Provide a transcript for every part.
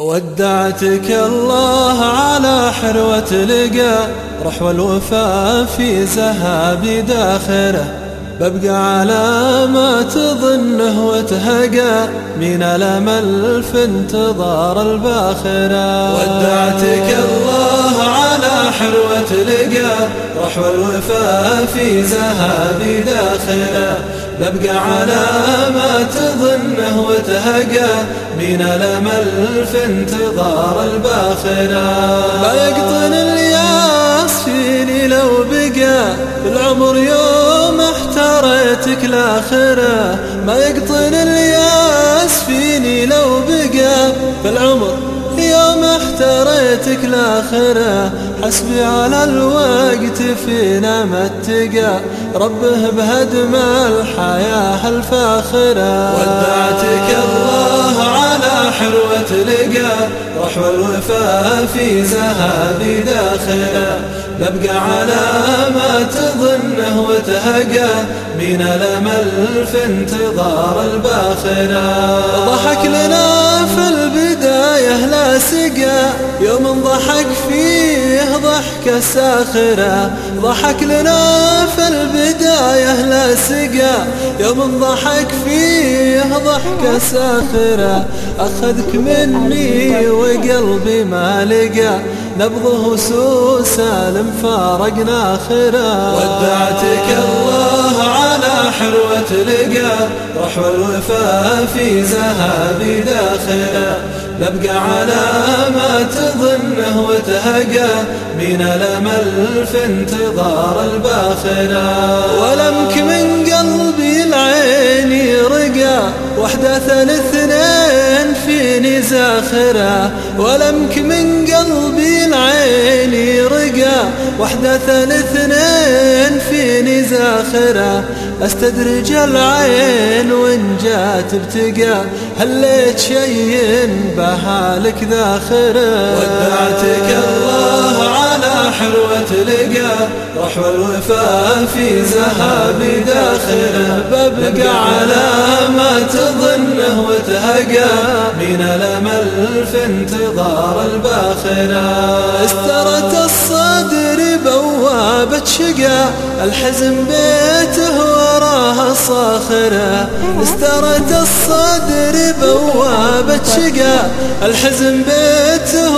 ودعتك الله على حروة لقى روح والوفاء في زهابي داخره. ببقى على ما تظنه وتهقى من الأمل في انتظار الباخرة. ودعتك الله على حروة لقى روح والوفاء في زهابي داخله ببقى على ما تظنه وتهقى من الأمل في انتظار الباخرة. ما يقطن الياس فيني لو بقى العمر يوم احتريتك لآخرة. ما يقطن الياس فيني لو بقى في العمر يوم احتريتك لآخرة. حسبي على الوقت فينا متقى ربه بهدم الحياة الفاخرة. ودعتك الله على حروة لقى روح والوفاء في زهابي داخله نبقى على ما تظنه وتهقى من الأمل في انتظار الباخرة. ضحك لنا في البداية لا سقى يوم ضحك فيه ضحكة ساخرة. ضحك لنا في البداية لا سقى يوم ضحك فيه ضحكة ساخرة. أخذك مني وقلبي ما لقى. نبضه سالم فارقنا خرا ودعتك الله على حروة لقى روح والوفاء في زهابي داخله. نبقى على ما تظنه وتهقى من الأمل في انتظار الباخرة ولمك من قلبي العين رقى وحدة الاثنين فيني زاخرة ولمك من قلبي العين رقى. وحدة الاثنين فيني زاخرة؟ استدرج العين وإن جات ابتقى هليت شيء بهالك ذاخرة؟ ودعتك الله على حلوة لقى. روح والوفاء في زهابي داخله ببقى على ما تظنه وتهقى من الأمل في انتظار الباخرة. استرت الصدر بوابة شقا الحزن بيته وراها صاخرة. استرت الصدر بوابة شقا الحزن بيته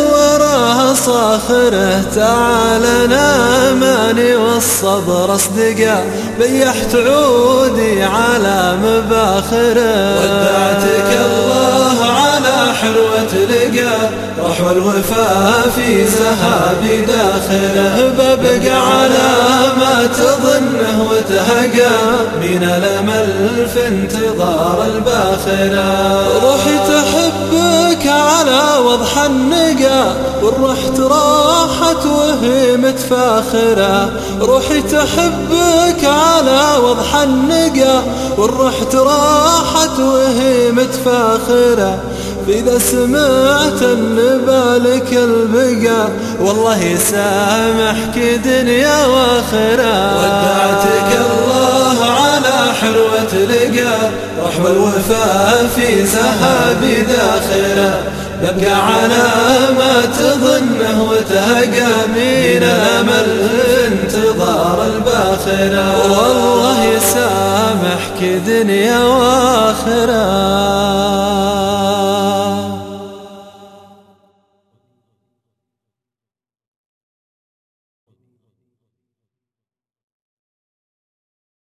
صاخرة تعال ناماني والصبر اصدقا بيحت عودي على مباخره. ودعتك الله على حلوة لقى روح والوفاء في زهابي داخله. ببقى على ما تظنه وتهقى من الأمل في انتظار الباخرة. روحي تحبك وضح النقا والرحت راحت وهي متفاخرة روحي تحبك على وضح النقا والرحت راحت وهي متفاخرة إذا سمعت ان بالك البقى والله يسامحك دنيا وآخرة. ودعتك الله على حلوة لقى رحم الوفاء في زهابي داخله يبقى على ما تظنه وتهقى من أمل انتظار الباخرة. والله يسامحك دنيا وآخرة.